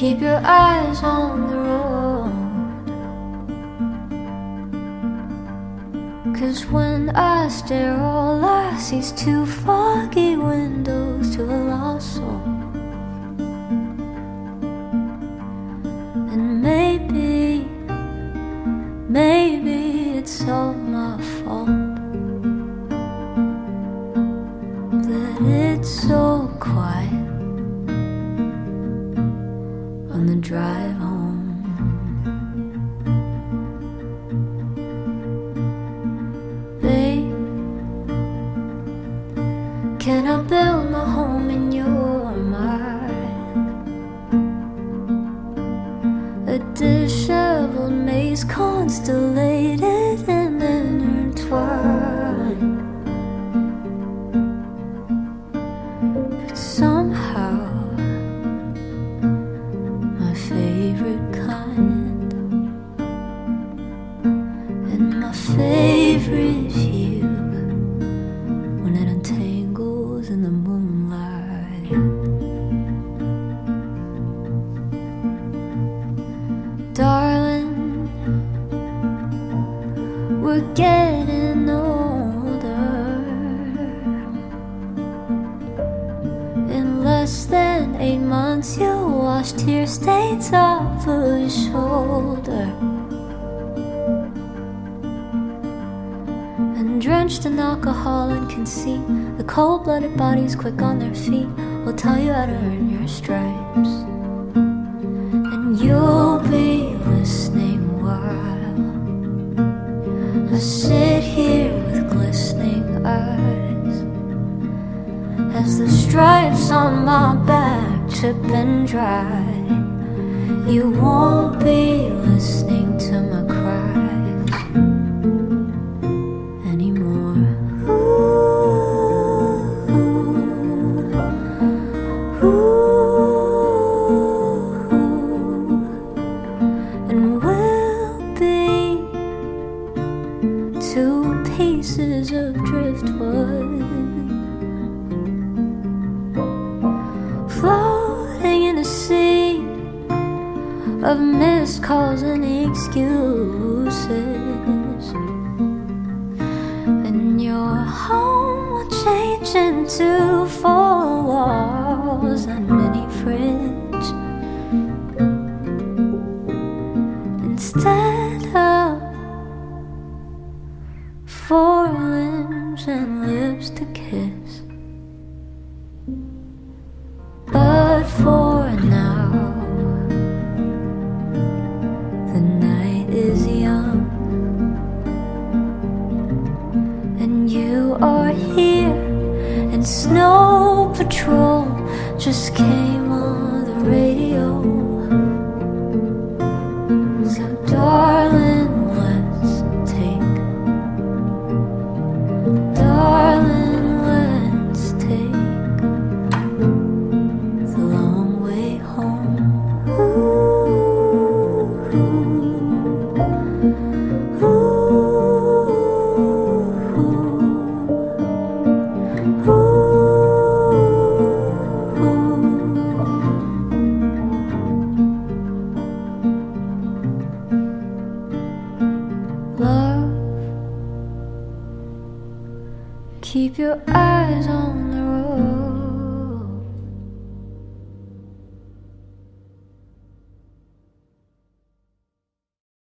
Keep your eyes on the road. Cause when I stare, all I see's two foggy windows to a lost soul. And maybe, maybe it's all my fault. That it's so quiet the drive home. Babe, can I build my home getting older. In less than eight months, you'll wash tear stains off of your shoulder. And drenched in alcohol and conceit, the cold blooded bodies quick on their feet will tell you how to earn your stripes. And you'll as the stripes on my back chip and dry. You won't be listening to my cries anymore. Ooh, ooh, and we'll be two pieces of driftwood of missed calls and excuses. And your home will change into four walls and mini fridge instead of four limbs and lips to kiss. But for you are here, and Snow Patrol just came keep your eyes on